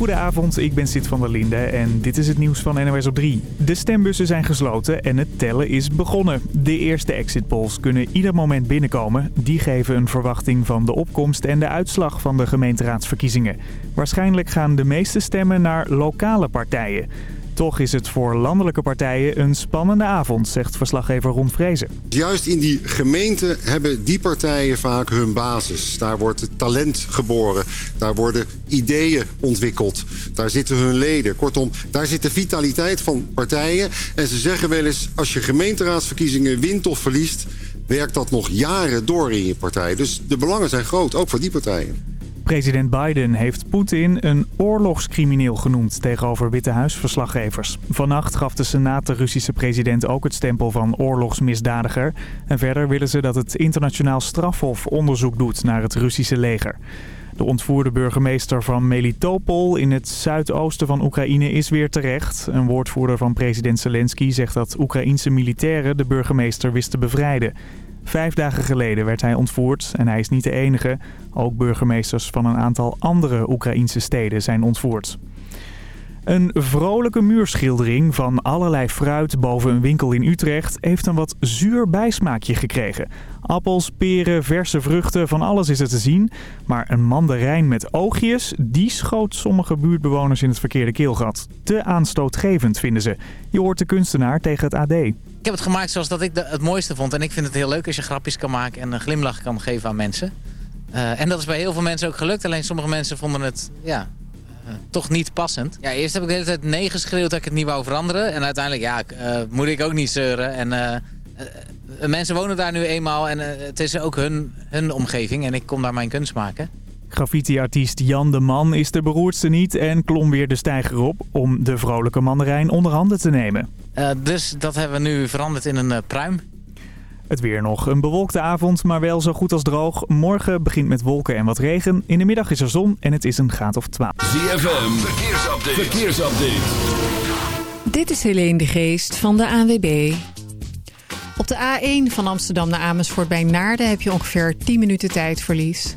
Goedenavond, ik ben Sid van der Linde en dit is het nieuws van NOS op 3. De stembussen zijn gesloten en het tellen is begonnen. De eerste exit polls kunnen ieder moment binnenkomen. Die geven een verwachting van de opkomst en de uitslag van de gemeenteraadsverkiezingen. Waarschijnlijk gaan de meeste stemmen naar lokale partijen. Toch is het voor landelijke partijen een spannende avond, zegt verslaggever Ron Vrezen. Juist in die gemeenten hebben die partijen vaak hun basis. Daar wordt talent geboren. Daar worden ideeën ontwikkeld. Daar zitten hun leden. Kortom, daar zit de vitaliteit van partijen. En ze zeggen wel eens, als je gemeenteraadsverkiezingen wint of verliest... werkt dat nog jaren door in je partij. Dus de belangen zijn groot, ook voor die partijen. President Biden heeft Poetin een oorlogscrimineel genoemd tegenover Witte Huisverslaggevers. Vannacht gaf de Senaat de Russische president ook het stempel van oorlogsmisdadiger. En verder willen ze dat het internationaal strafhof onderzoek doet naar het Russische leger. De ontvoerde burgemeester van Melitopol in het zuidoosten van Oekraïne is weer terecht. Een woordvoerder van president Zelensky zegt dat Oekraïense militairen de burgemeester wisten bevrijden. Vijf dagen geleden werd hij ontvoerd en hij is niet de enige. Ook burgemeesters van een aantal andere Oekraïnse steden zijn ontvoerd. Een vrolijke muurschildering van allerlei fruit boven een winkel in Utrecht heeft een wat zuur bijsmaakje gekregen. Appels, peren, verse vruchten, van alles is er te zien. Maar een mandarijn met oogjes, die schoot sommige buurtbewoners in het verkeerde keelgat. Te aanstootgevend vinden ze. Je hoort de kunstenaar tegen het AD. Ik heb het gemaakt zoals dat ik het mooiste vond. En ik vind het heel leuk als je grapjes kan maken en een glimlach kan geven aan mensen. Uh, en dat is bij heel veel mensen ook gelukt. Alleen sommige mensen vonden het ja, uh, toch niet passend. Ja, eerst heb ik de hele tijd nee geschreeuwd dat ik het niet wou veranderen. En uiteindelijk ja, uh, moet ik ook niet zeuren. En mensen wonen daar nu eenmaal en het is ook hun, hun omgeving. En ik kom daar mijn kunst maken. Graffiti-artiest Jan de Man is de beroerdste niet en klom weer de steiger op om de vrolijke mandarijn onder handen te nemen. Uh, dus dat hebben we nu veranderd in een uh, pruim. Het weer nog. Een bewolkte avond, maar wel zo goed als droog. Morgen begint met wolken en wat regen. In de middag is er zon en het is een graad of 12. ZFM, verkeersupdate. verkeersupdate. Dit is Helene de Geest van de ANWB. Op de A1 van Amsterdam naar Amersfoort bij Naarden heb je ongeveer 10 minuten tijdverlies.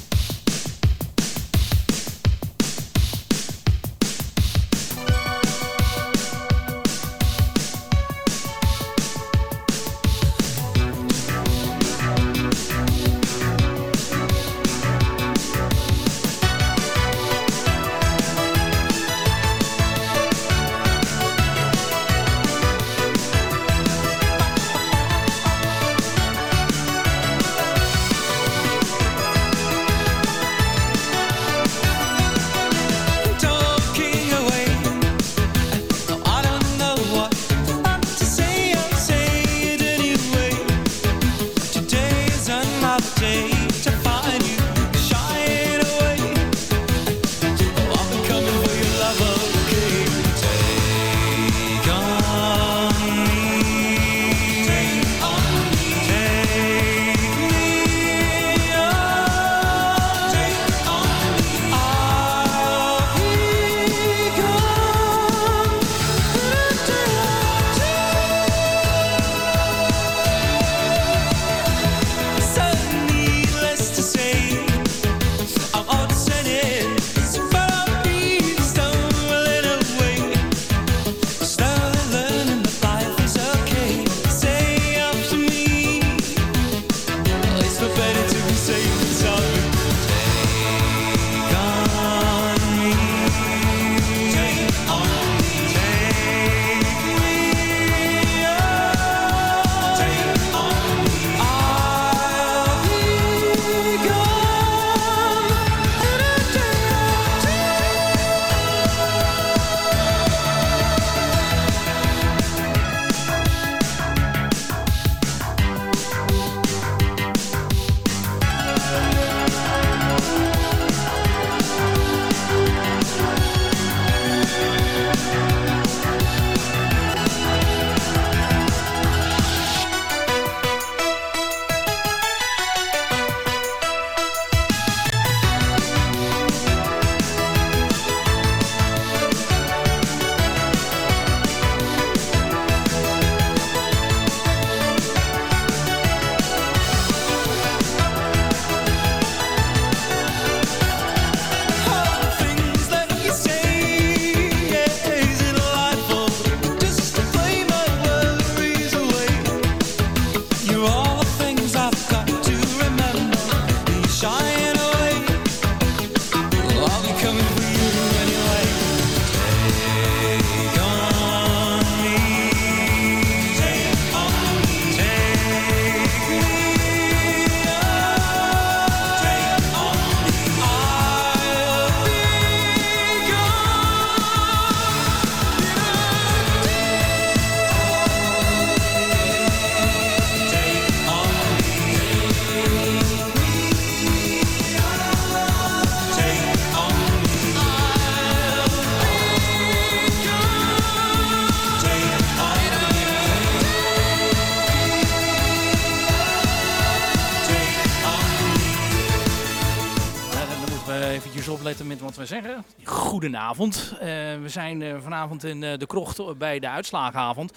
Goedenavond. Uh, we zijn uh, vanavond in uh, de krocht bij de uitslagenavond.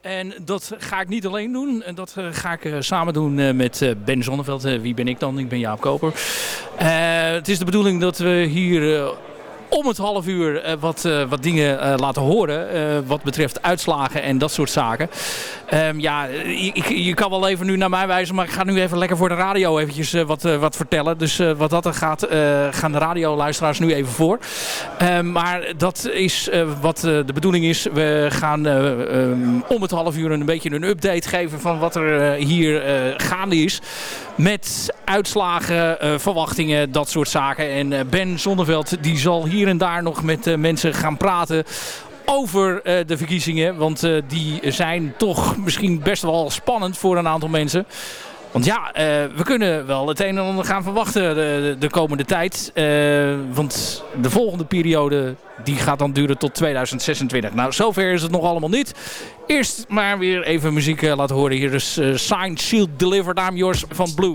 En dat ga ik niet alleen doen. Dat ga ik samen doen met Ben Zonneveld. wie ben ik dan? Ik ben Jaap Koper. het is de bedoeling dat we hier om het half uur uh, wat, uh, wat dingen uh, laten horen. wat betreft uitslagen en dat soort zaken. Um, ja, ik, je kan wel even nu naar mij wijzen. Maar ik ga nu even lekker voor de radio eventjes wat, wat vertellen. Dus wat dat er gaat, gaan de radioluisteraars nu even voor. Um, maar dat is wat de bedoeling is. We gaan um, om het half uur een beetje een update geven van wat er hier gaande is. Met uitslagen, verwachtingen, dat soort zaken. En Ben Zonneveld die zal hier en daar nog met uh, mensen gaan praten over de verkiezingen. Want die zijn toch misschien best wel spannend voor een aantal mensen. Want ja, uh, we kunnen wel het een en ander gaan verwachten de, de komende tijd. want de volgende periode die gaat dan duren tot 2026. Nou, zover is het nog allemaal niet. Eerst maar weer even muziek laten horen. Hier is Signed, Shield, Delivered, I'm Yours van Blue.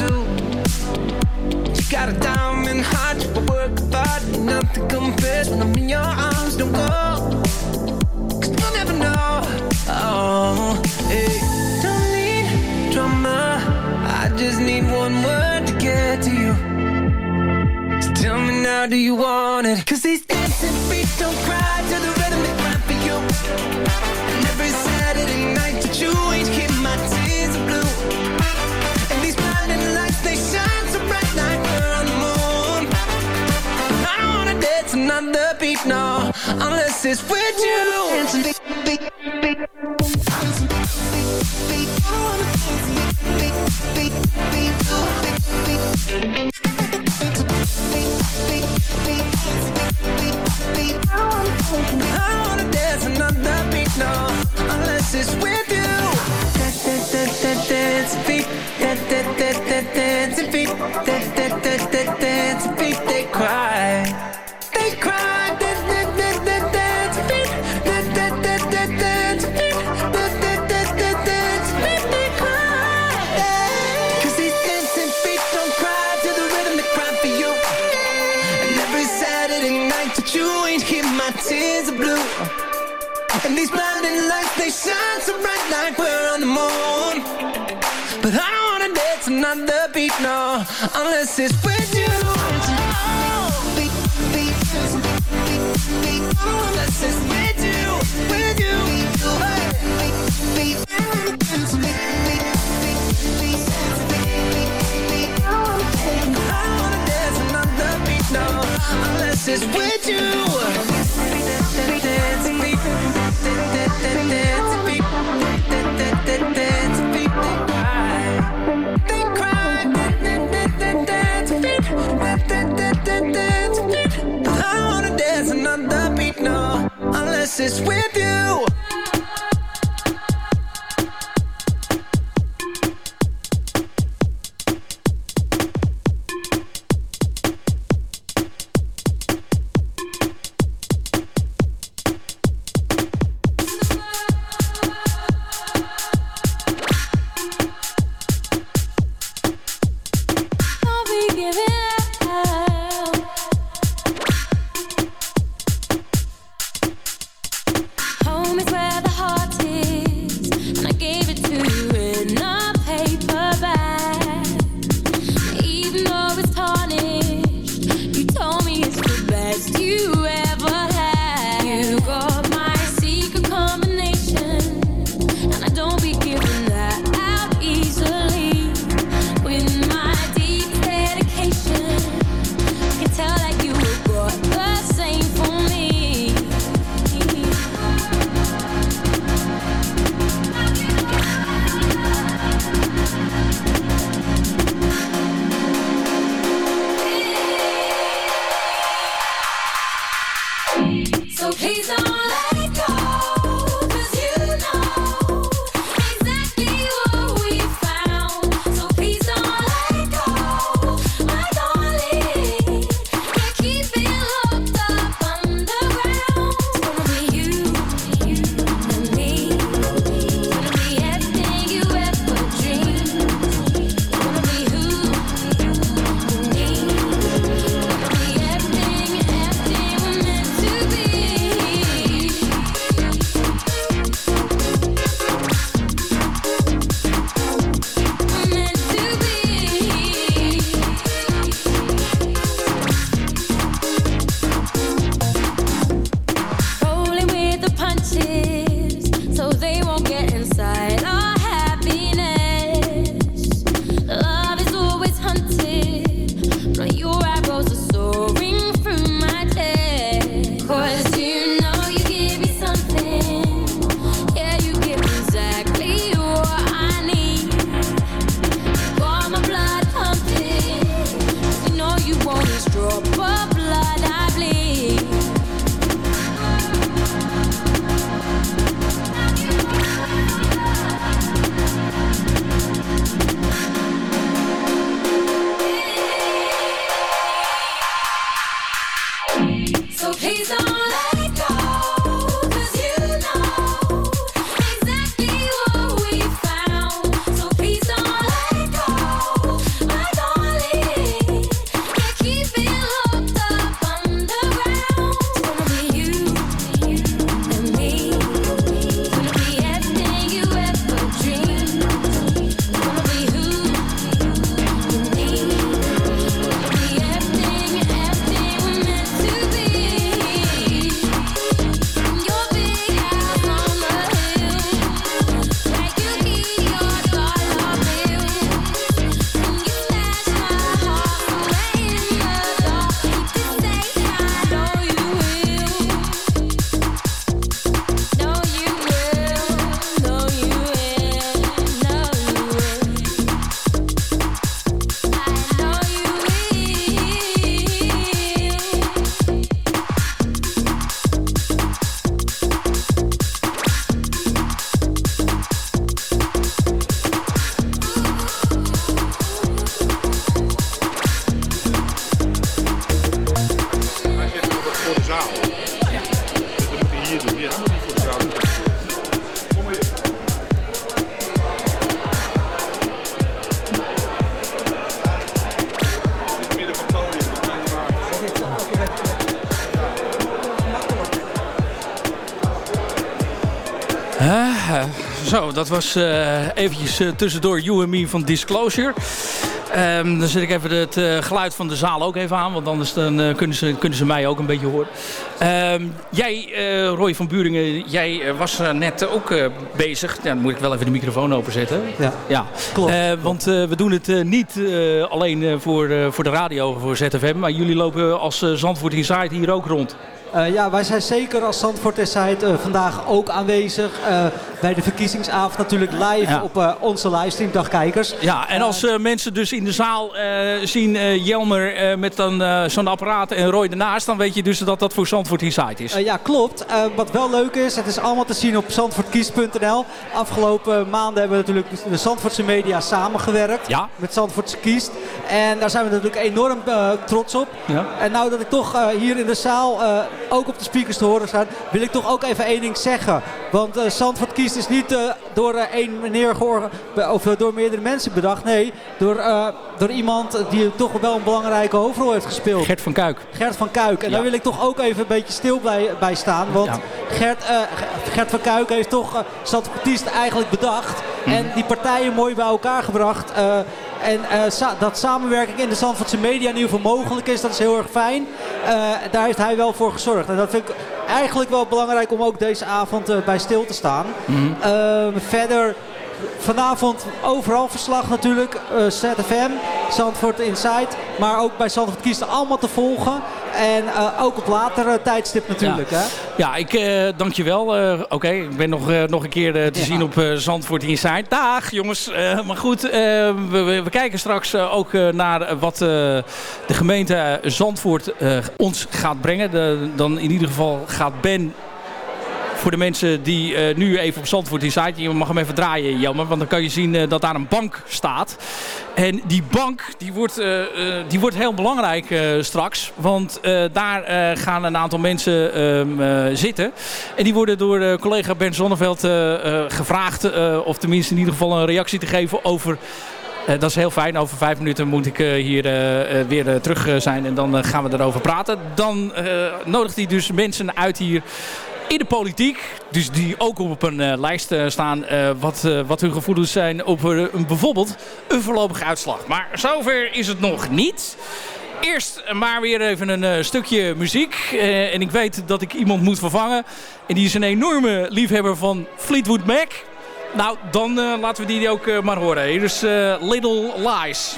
said when I'm in your arms, don't go. Cause you'll never know. Oh, hey. Don't need drama. I just need one word to get to you. So tell me now, do you want it? Cause these dancing feet don't cry. sleep, no, unless it's with you. I wanna dance another beat, no, unless it's with promises was uh, eventjes uh, tussendoor You and Me van Disclosure. Um, dan zet ik even het geluid van de zaal ook even aan. Want anders dan, kunnen, ze, kunnen ze mij ook een beetje horen. Um, jij, Roy van Buringen, jij was net ook bezig. Ja, dan moet ik wel even de microfoon openzetten. Ja, ja. klopt. want we doen het niet alleen voor, voor de radio, voor ZFM. Maar jullie lopen als Zandvoort Inside hier ook rond. Uh, ja, wij zijn zeker als Zandvoort Inside uh, vandaag ook aanwezig. Uh, bij de verkiezingsavond natuurlijk live ja. op onze livestream, dagkijkers. Ja, en als mensen dus in de zaal zien Jelmer met dan zo'n apparaat en Roy ernaast... dan weet je dus dat dat voor Zandvoort Inside is. ja, klopt. wat wel leuk is, het is allemaal te zien op zandvoortkiest.nl. Afgelopen maanden hebben we natuurlijk de Zandvoortse media samengewerkt. Ja. Met Zandvoortse Kiest. En daar zijn we natuurlijk enorm trots op. Ja. En nou dat ik toch hier in de zaal ook op de speakers te horen staan, wil ik toch ook even één ding zeggen. Want Zandvoort kiest is niet uh, door uh, één meneer of door meerdere mensen bedacht. Nee, door, door iemand die toch wel een belangrijke hoofdrol heeft gespeeld. Gert van Kuik. Gert van Kuik. En ja. daar wil ik toch ook even een beetje stil bij, bij staan. Want ja. Gert, Gert van Kuik heeft toch kiest eigenlijk bedacht. Mm. En die partijen mooi bij elkaar gebracht. En uh, sa dat samenwerking in de Zandvoortse media in ieder geval mogelijk is, dat is heel erg fijn. Uh, daar heeft hij wel voor gezorgd. En dat vind ik eigenlijk wel belangrijk om ook deze avond uh, bij stil te staan. Mm -hmm. verder vanavond overal verslag natuurlijk. Uh, ZFM, Zandvoort Inside. Maar ook bij Zandvoort Kiest allemaal te volgen. En uh, ook op latere tijdstip natuurlijk. Ja, hè? ja ik uh, dankjewel. Oké, okay, ik ben nog, nog een keer te ja. zien op Zandvoort Inside. Dag jongens. maar goed, we, we, kijken straks ook naar wat de gemeente Zandvoort ons gaat brengen. De, dan in ieder geval gaat Ben voor de mensen die uh, nu even op Zandvoort site. Je mag hem even draaien, jammer. Want dan kan je zien uh, dat daar een bank staat. En die bank die wordt, uh, die wordt heel belangrijk straks. Want daar gaan een aantal mensen ehm, zitten. En die worden door collega Ben Zonneveld gevraagd. of tenminste in ieder geval een reactie te geven over... Dat is heel fijn. Over vijf minuten moet ik hier weer terug zijn en dan gaan we erover praten. Dan nodigt hij dus mensen uit hier in de politiek. Dus die ook op een uh, lijst uh, staan uh, wat, wat hun gevoelens zijn een, bijvoorbeeld een voorlopige uitslag. Maar zover is het nog niet. Eerst maar weer even een stukje muziek. en ik weet dat ik iemand moet vervangen. En die is een enorme liefhebber van Fleetwood Mac. Nou, dan laten we die ook maar horen. Hier is Little Lies.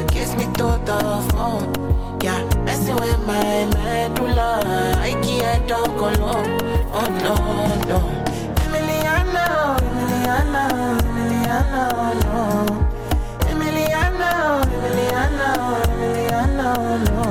kiss me to the phone. Yeah, messing with my medulla. I can't talk alone. Oh no, no. Emiliano, Emiliano, Emiliano, no. Emiliano, Emiliano, Emiliano, no.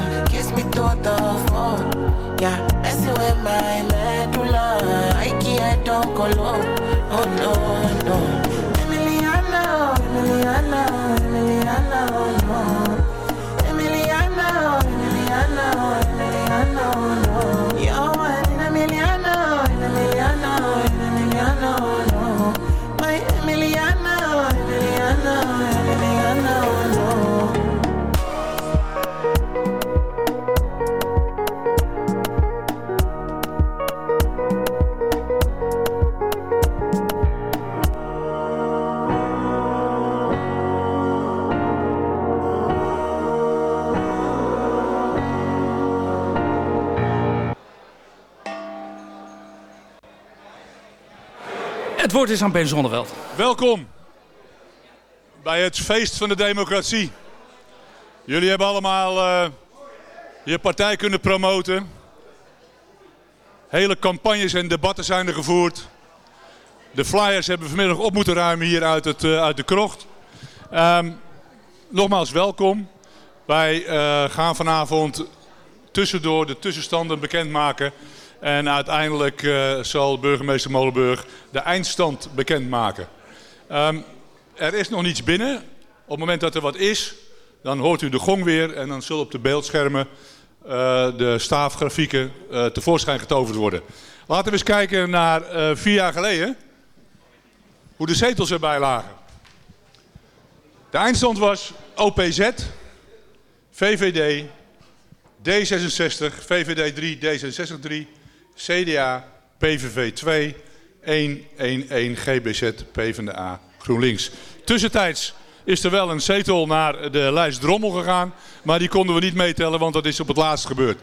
Cause me thought of all, yeah. That's where my medulla, I can't don't go low. Oh no, no. Emiliana, Emiliana, Emiliana, oh no. Emiliana, Emiliana, Emiliana, oh no. You're one in a million, in a million, in a million, oh no. Het woord is aan Ben Zonneveld. Welkom bij het feest van de democratie. Jullie hebben allemaal eh, je partij kunnen promoten. Hele campagnes en debatten zijn er gevoerd. De flyers hebben vanmiddag op moeten ruimen hier uit, het, eh, uit de krocht. Ehm, nogmaals welkom. Wij eh, gaan vanavond tussendoor de tussenstanden bekendmaken. En uiteindelijk eh, zal burgemeester Molenburg de eindstand bekendmaken. Ehm, er is nog niets binnen. Op het moment dat er wat is, dan hoort u de gong weer. En dan zullen op de beeldschermen eh, de staafgrafieken eh, tevoorschijn getoverd worden. Laten we eens kijken naar vier jaar geleden. Hoe de zetels erbij lagen. De eindstand was OPZ, VVD, D66, VVD 3, D66 3, CDA, PVV 2, 111 GBZ, PvdA, GroenLinks. Tussentijds is er wel een zetel naar de lijst Drommel gegaan, maar die konden we niet meetellen, want dat is op het laatst gebeurd.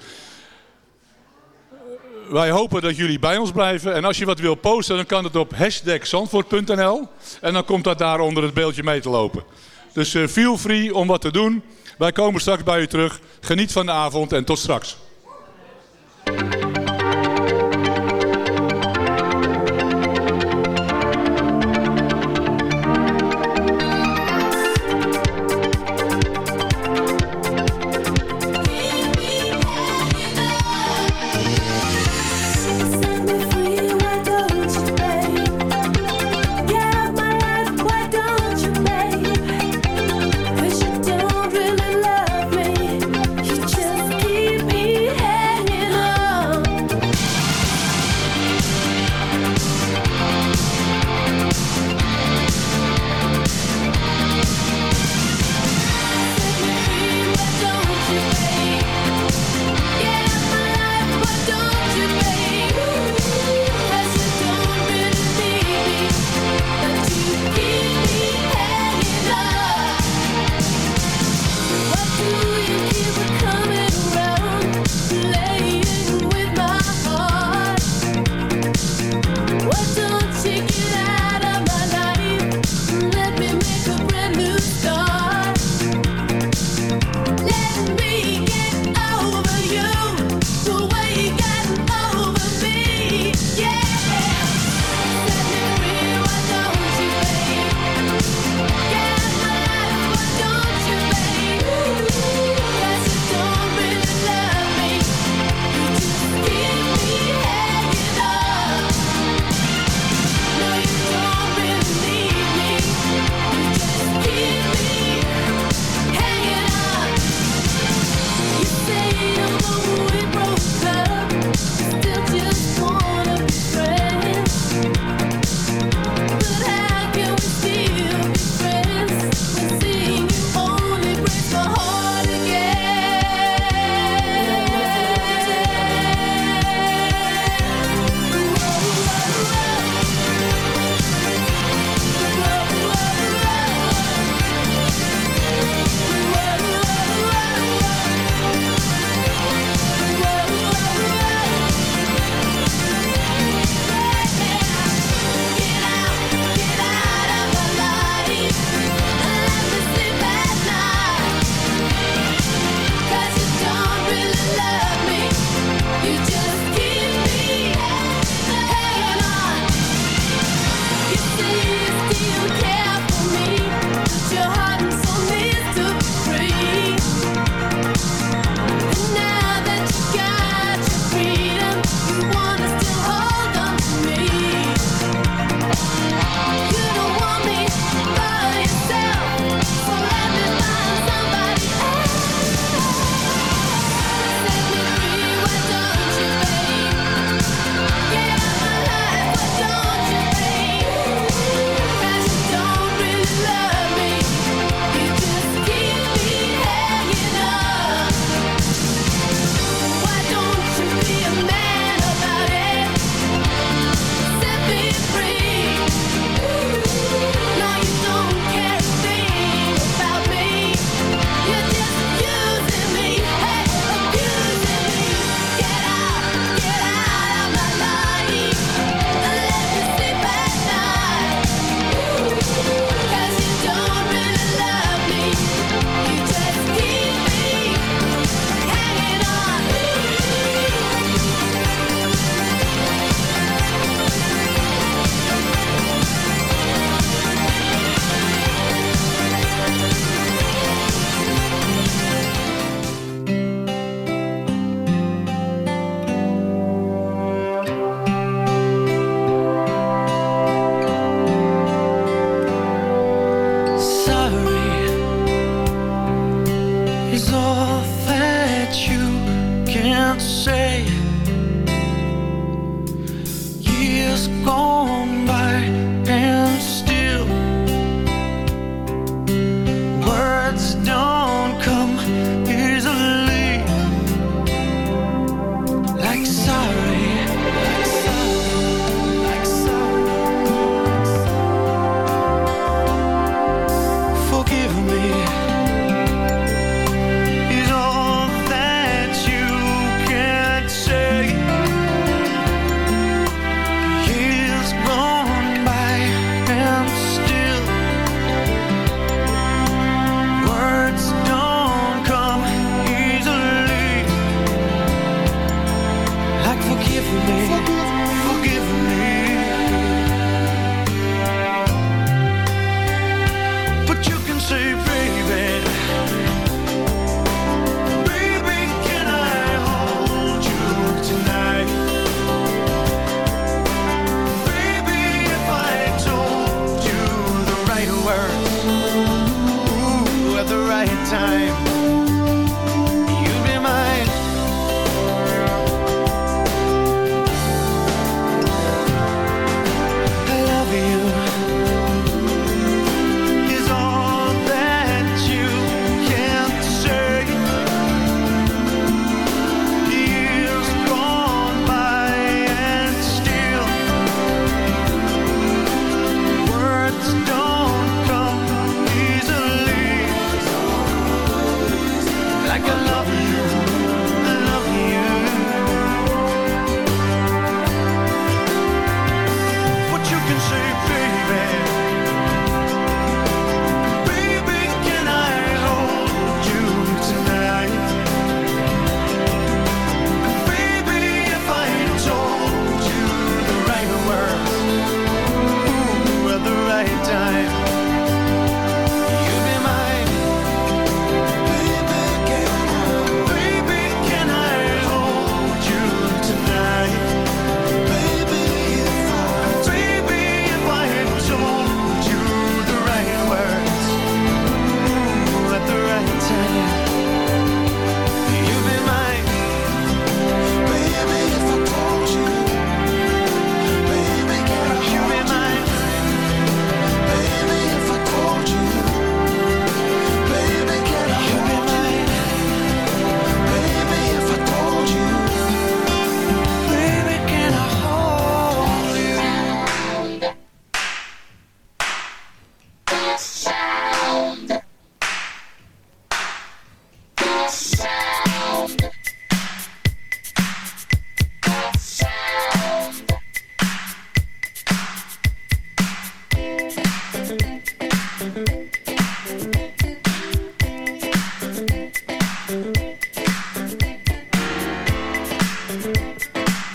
Wij hopen dat jullie bij ons blijven. En als je wat wil posten, dan kan het op hashtag En dan komt dat daar onder het beeldje mee te lopen. Dus eh, feel free om wat te doen. Wij komen straks bij u terug. Geniet van de avond en tot straks.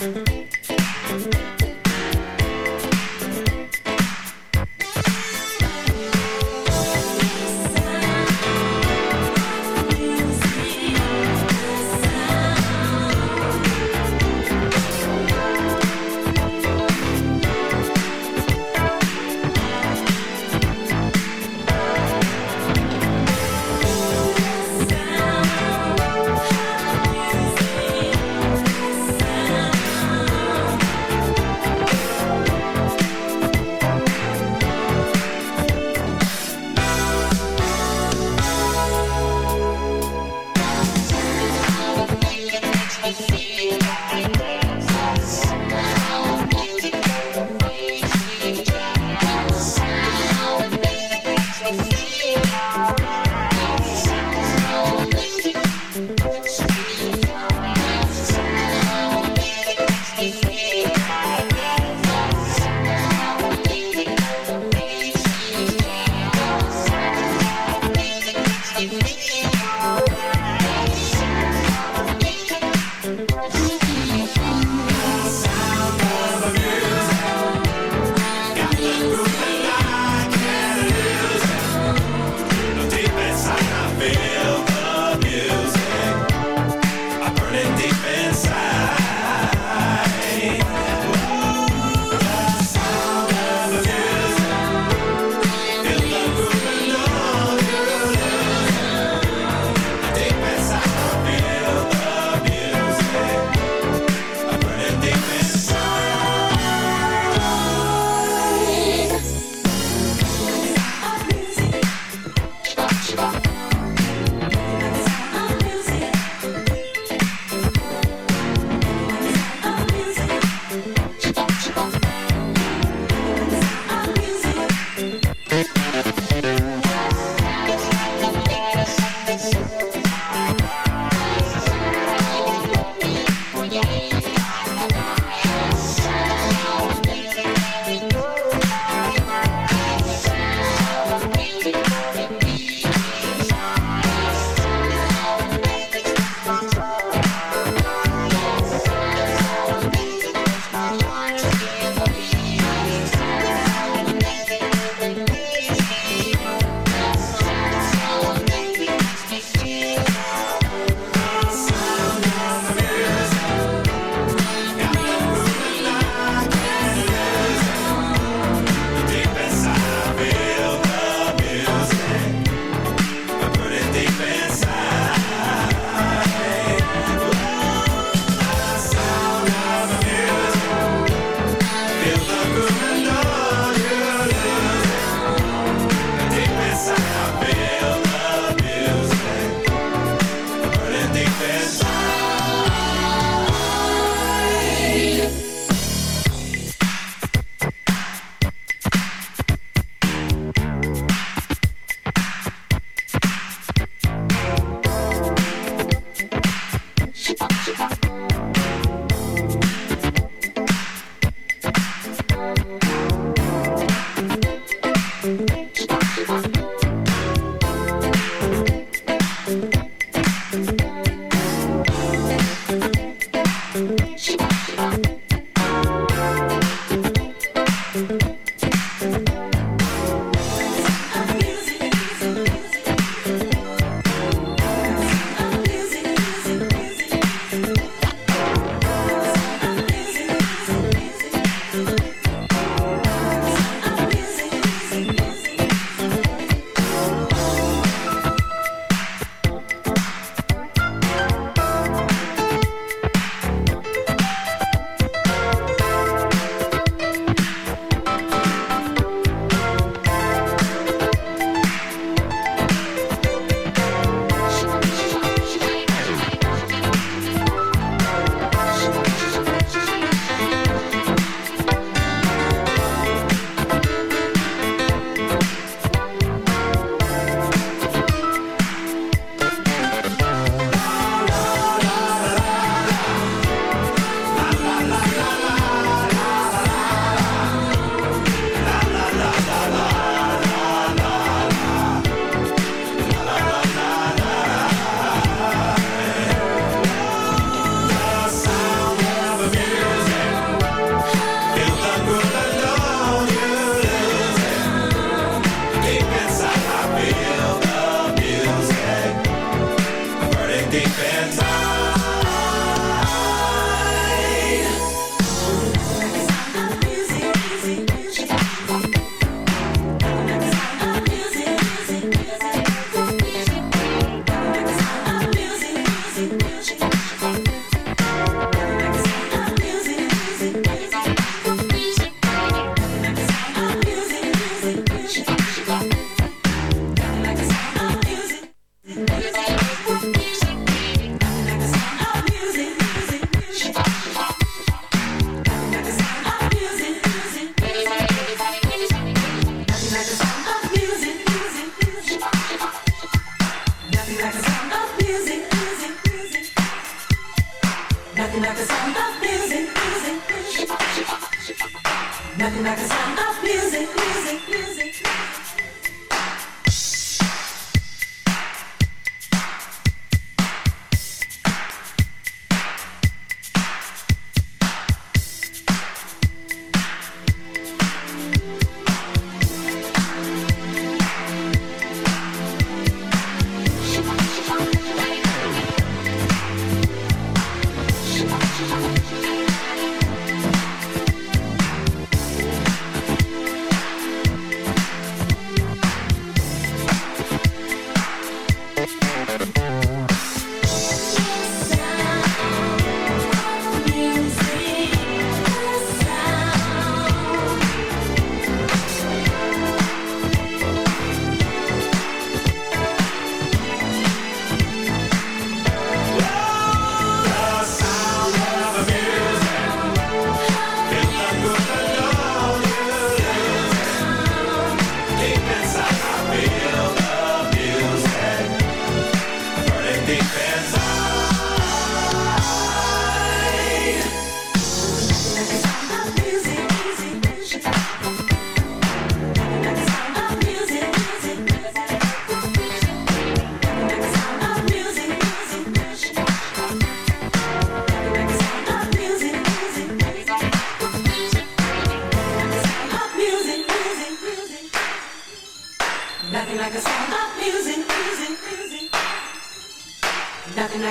Mm-hmm.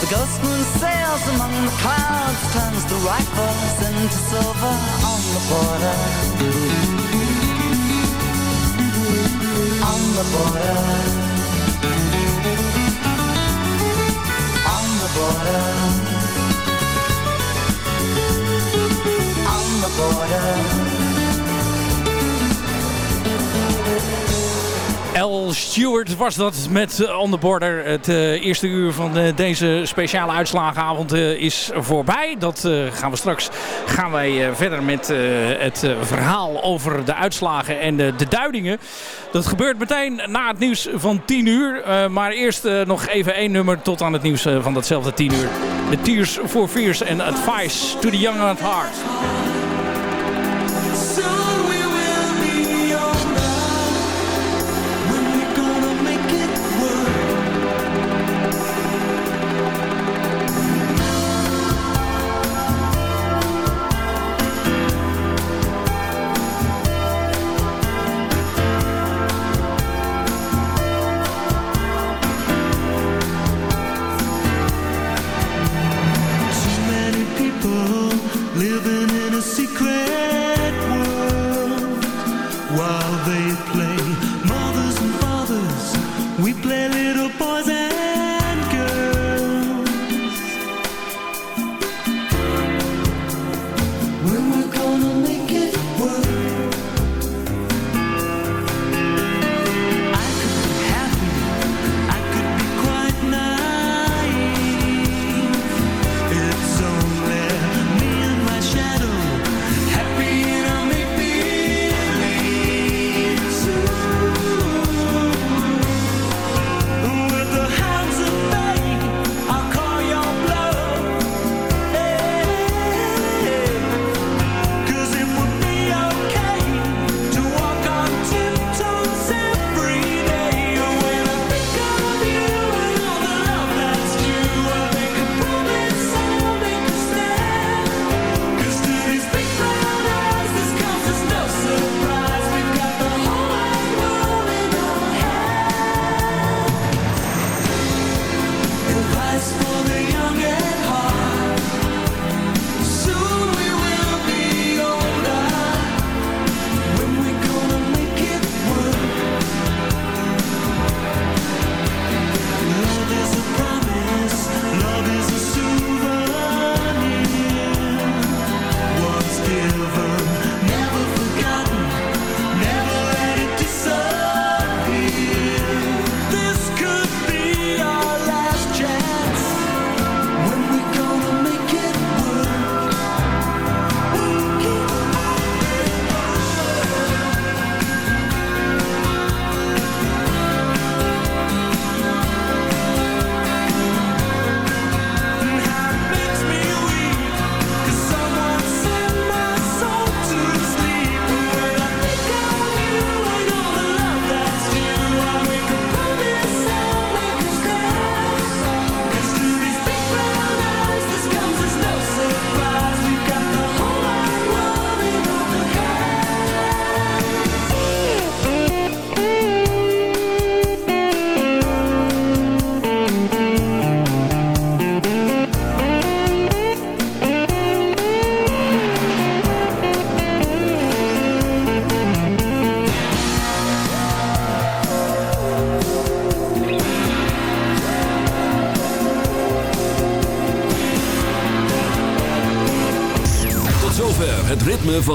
The ghost moon sails among the clouds Turns the rifles into silver on the border. On the border. On the border. On the border. L. Stewart was dat met uh, On The Border. Het uh, eerste uur van uh, deze speciale uitslagenavond is voorbij. Dat gaan we straks gaan wij verder met het verhaal over de uitslagen en de duidingen. Dat gebeurt meteen na het nieuws van 10 uur. maar eerst nog even één nummer tot aan het nieuws van datzelfde 10 uur. The Tears for Fears and Advice to the Young at Heart.